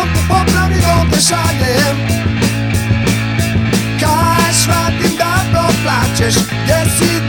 jednom te popravio te šaljem. Kaj shvatim da to plaćeš si